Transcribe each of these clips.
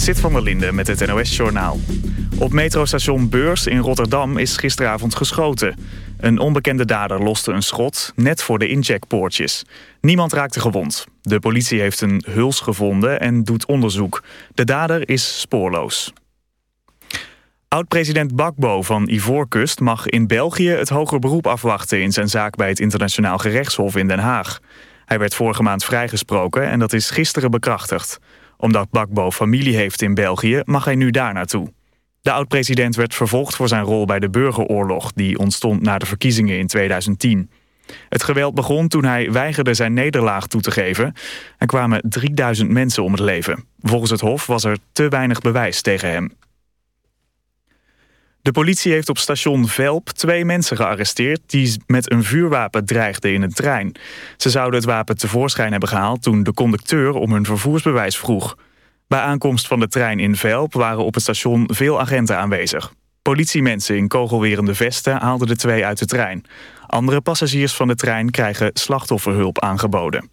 Zit van der Linde met het NOS-journaal. Op metrostation Beurs in Rotterdam is gisteravond geschoten. Een onbekende dader loste een schot, net voor de incheckpoortjes. Niemand raakte gewond. De politie heeft een huls gevonden en doet onderzoek. De dader is spoorloos. Oud-president Bakbo van Ivoorkust mag in België het hoger beroep afwachten... in zijn zaak bij het internationaal gerechtshof in Den Haag. Hij werd vorige maand vrijgesproken en dat is gisteren bekrachtigd omdat Bakbo familie heeft in België, mag hij nu daar naartoe. De oud-president werd vervolgd voor zijn rol bij de burgeroorlog... die ontstond na de verkiezingen in 2010. Het geweld begon toen hij weigerde zijn nederlaag toe te geven. Er kwamen 3000 mensen om het leven. Volgens het Hof was er te weinig bewijs tegen hem. De politie heeft op station Velp twee mensen gearresteerd... die met een vuurwapen dreigden in een trein. Ze zouden het wapen tevoorschijn hebben gehaald... toen de conducteur om hun vervoersbewijs vroeg. Bij aankomst van de trein in Velp waren op het station veel agenten aanwezig. Politiemensen in kogelwerende vesten haalden de twee uit de trein. Andere passagiers van de trein krijgen slachtofferhulp aangeboden.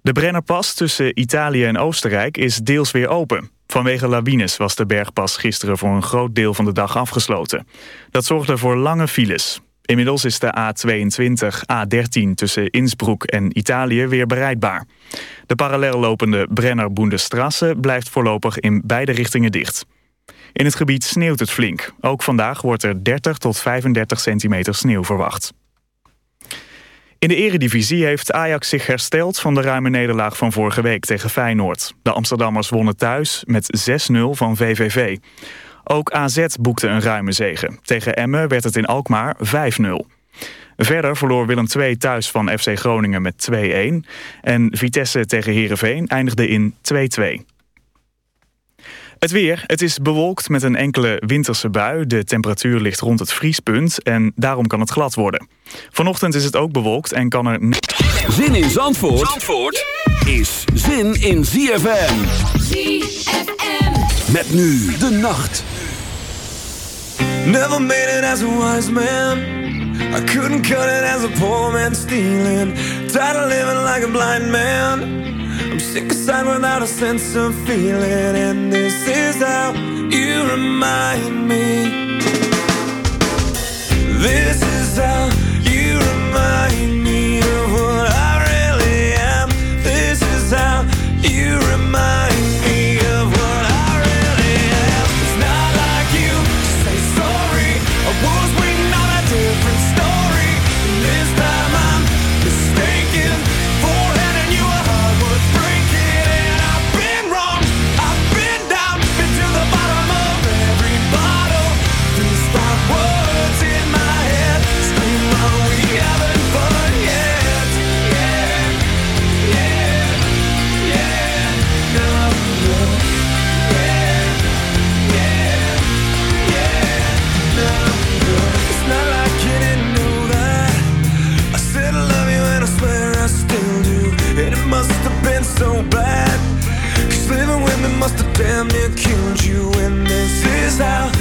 De Brennerpas tussen Italië en Oostenrijk is deels weer open. Vanwege lawines was de bergpas gisteren voor een groot deel van de dag afgesloten. Dat zorgde voor lange files. Inmiddels is de A22, A13 tussen Innsbruck en Italië weer bereikbaar. De parallel lopende Brenner-Boendestrasse blijft voorlopig in beide richtingen dicht. In het gebied sneeuwt het flink. Ook vandaag wordt er 30 tot 35 centimeter sneeuw verwacht. In de eredivisie heeft Ajax zich hersteld van de ruime nederlaag van vorige week tegen Feyenoord. De Amsterdammers wonnen thuis met 6-0 van VVV. Ook AZ boekte een ruime zege. Tegen Emmen werd het in Alkmaar 5-0. Verder verloor Willem II thuis van FC Groningen met 2-1. En Vitesse tegen Heerenveen eindigde in 2-2. Het weer. Het is bewolkt met een enkele winterse bui. De temperatuur ligt rond het vriespunt en daarom kan het glad worden. Vanochtend is het ook bewolkt en kan er... Zin in Zandvoort, Zandvoort is zin in ZFM. ZFM. Met nu de nacht. Never made it as a wise man. I couldn't cut it as a poor man stealing. Tired of living like a blind man. I'm sick of aside without a sense of feeling, and this is how you remind me. This is how you remind me of what I this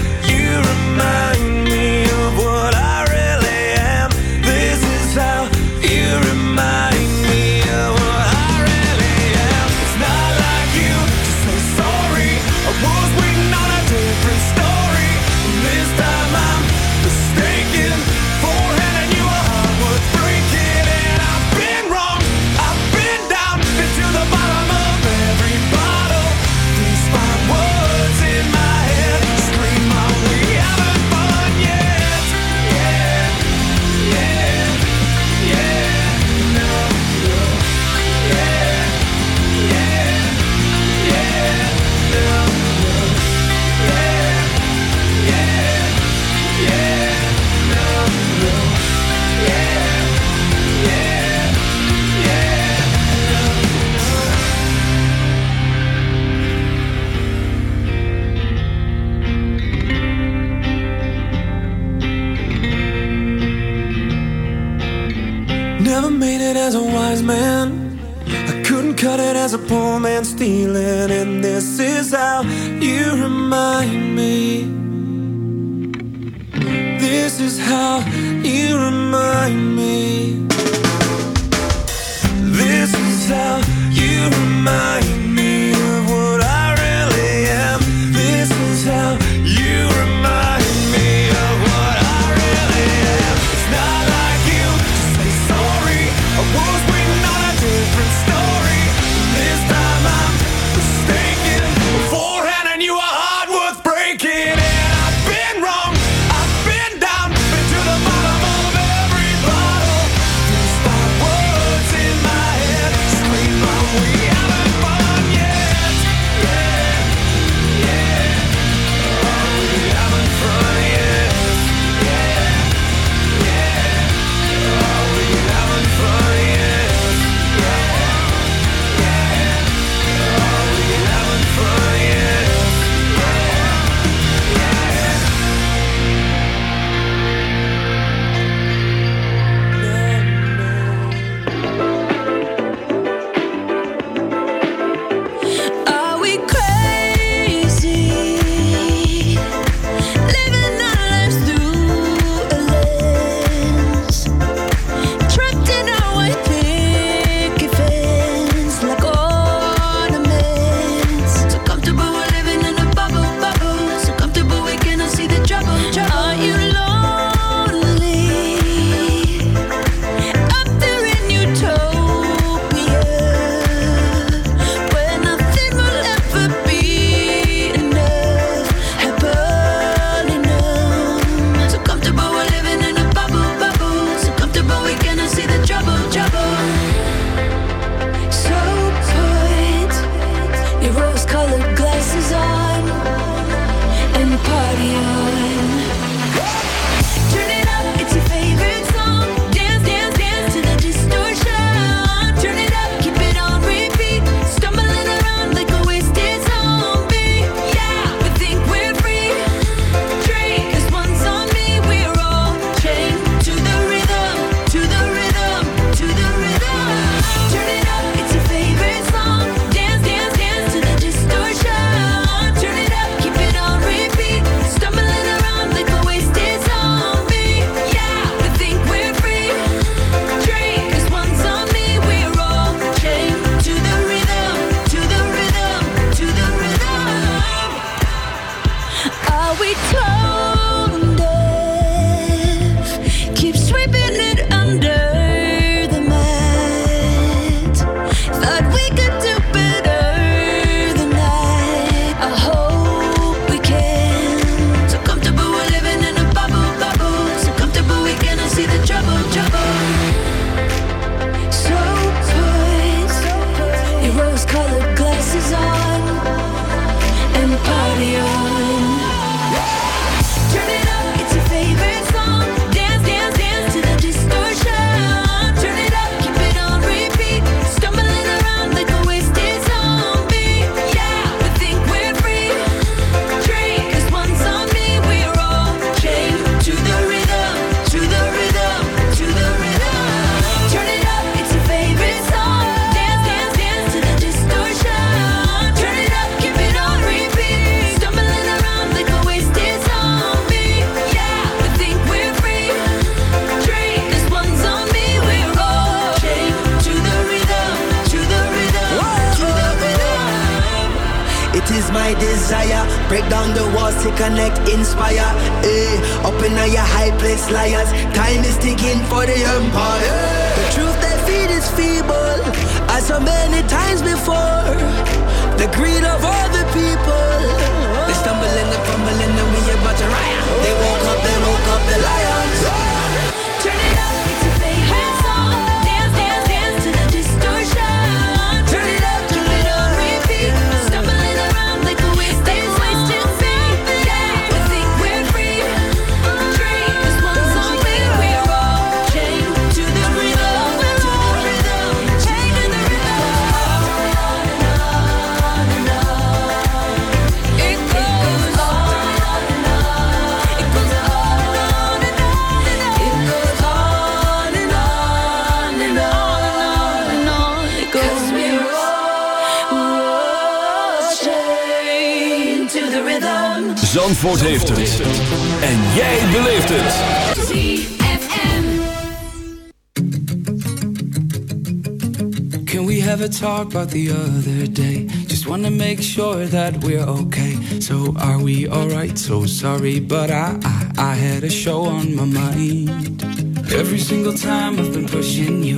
Zandvoort heeft het. En jij beleeft het. Can we have a talk about the other day? Just wanna make sure that we're okay. So are we alright? So sorry, but I, I, I had a show on my mind. Every single time I've been pushing you,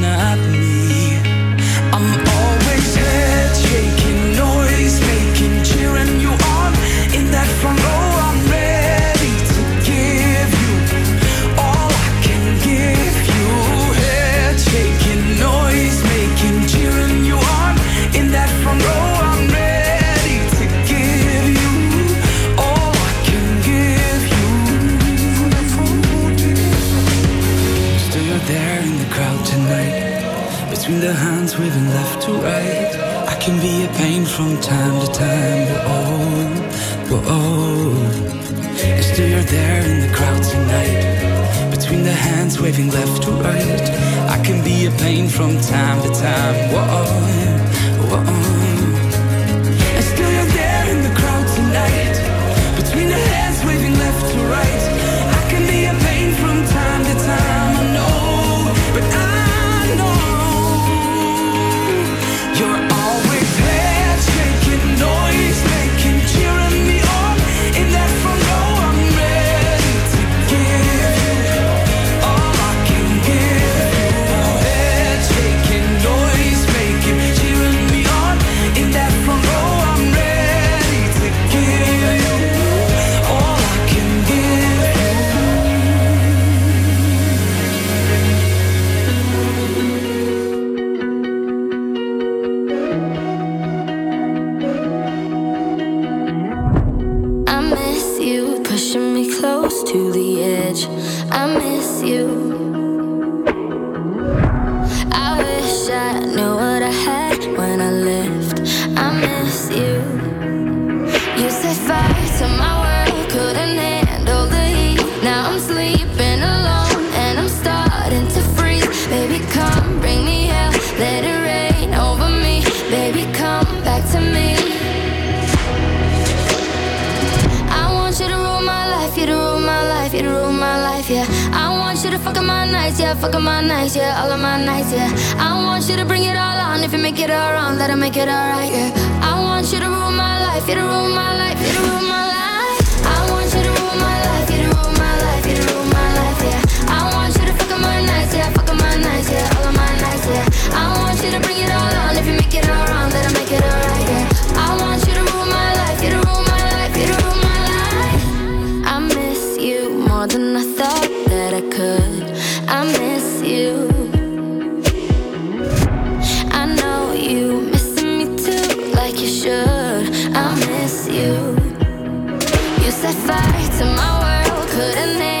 fucking my nights, yeah, all of my nights, yeah. I want you to bring it all on. If you make it all wrong, let it make it alright, yeah. I want you to rule my life, you to rule my life, you to rule my life. I want you to rule my life, you to rule my life, you to rule my life, yeah. I want you to fucking my nights, yeah, fucking my nights, yeah, all of my nights, yeah. I want you to bring it all on. If you make it all wrong, let it make it alright, yeah. fight to my world couldn't it?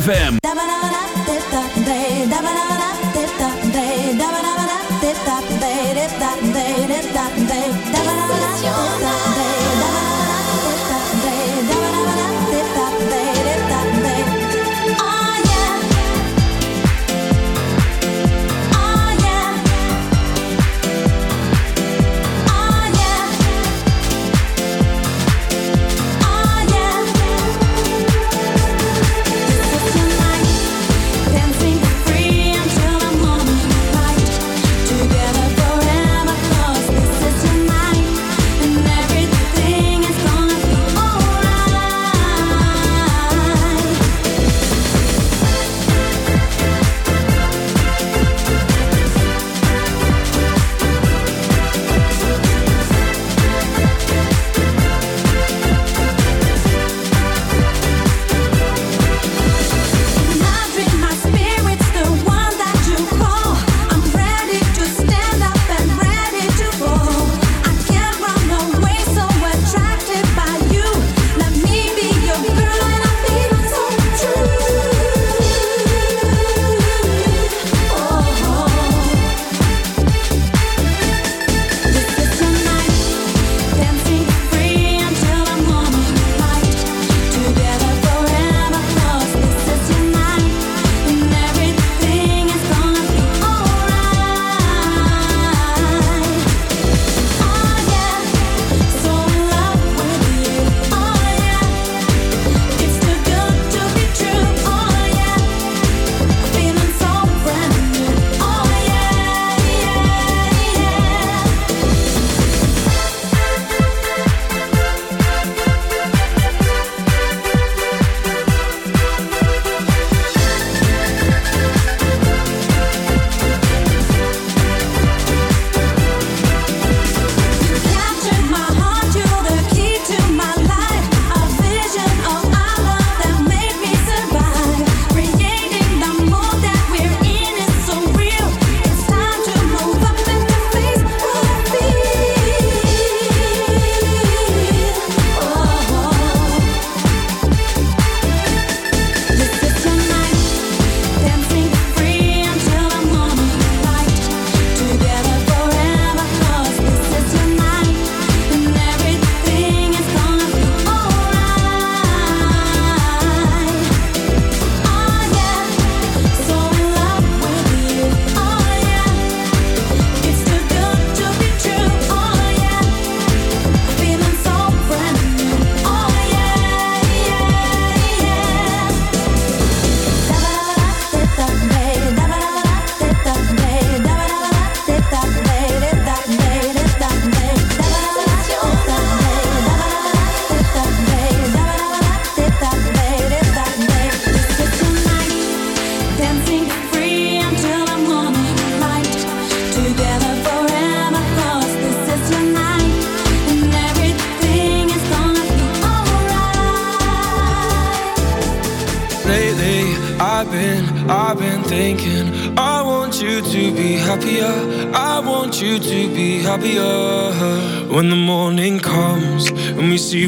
ZFM.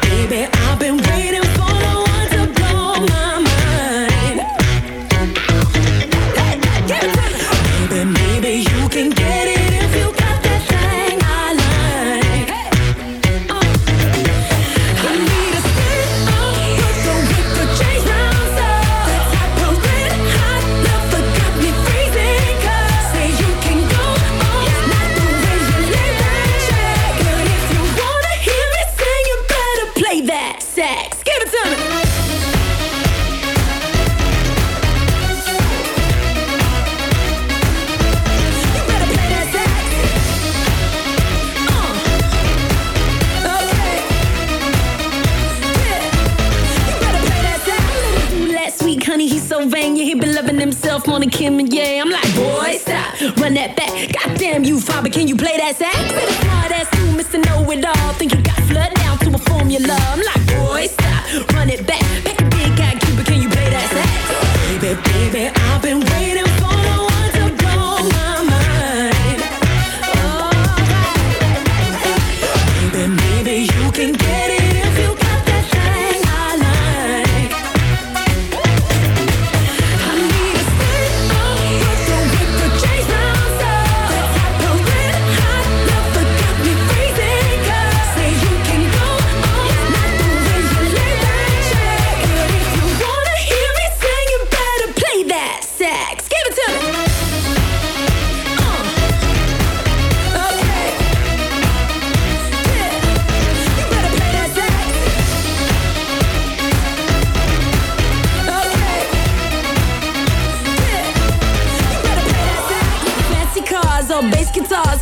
baby.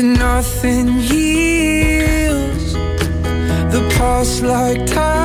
But nothing heals the past like time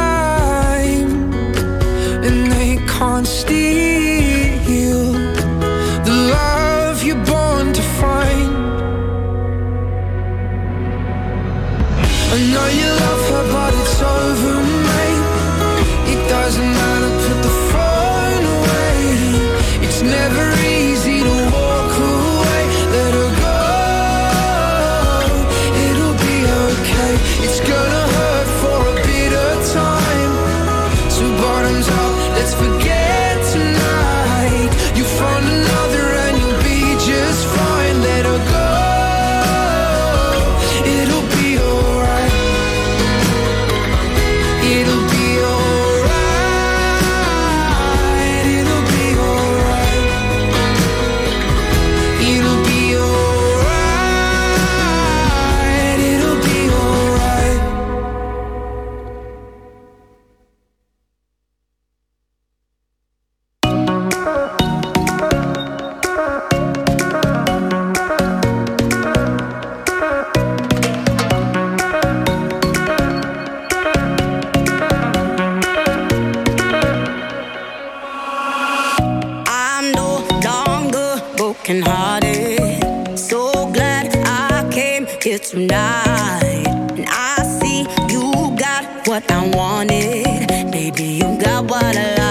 what I wanted. Baby, you got what I like.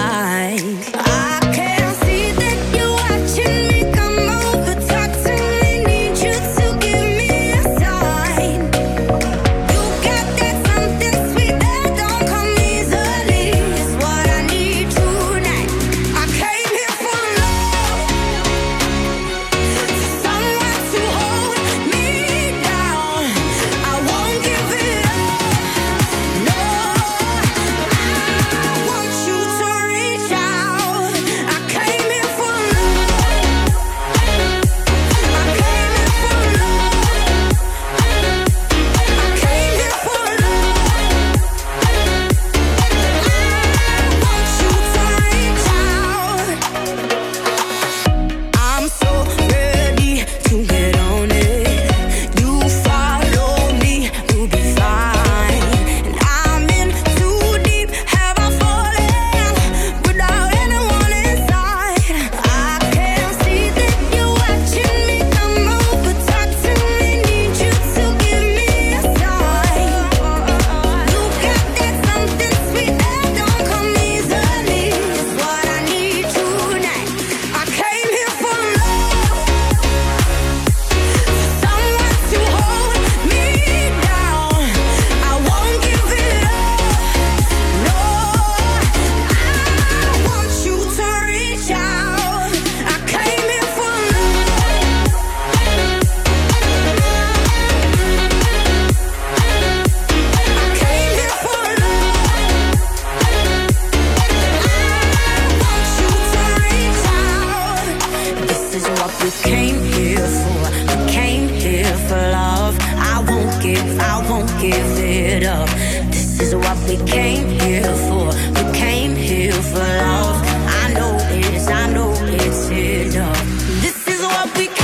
We came here for. Came here for love. I won't give, I won't give it up. This is what we came here for. We came here for love. I know it's, I know it's enough. This is what we came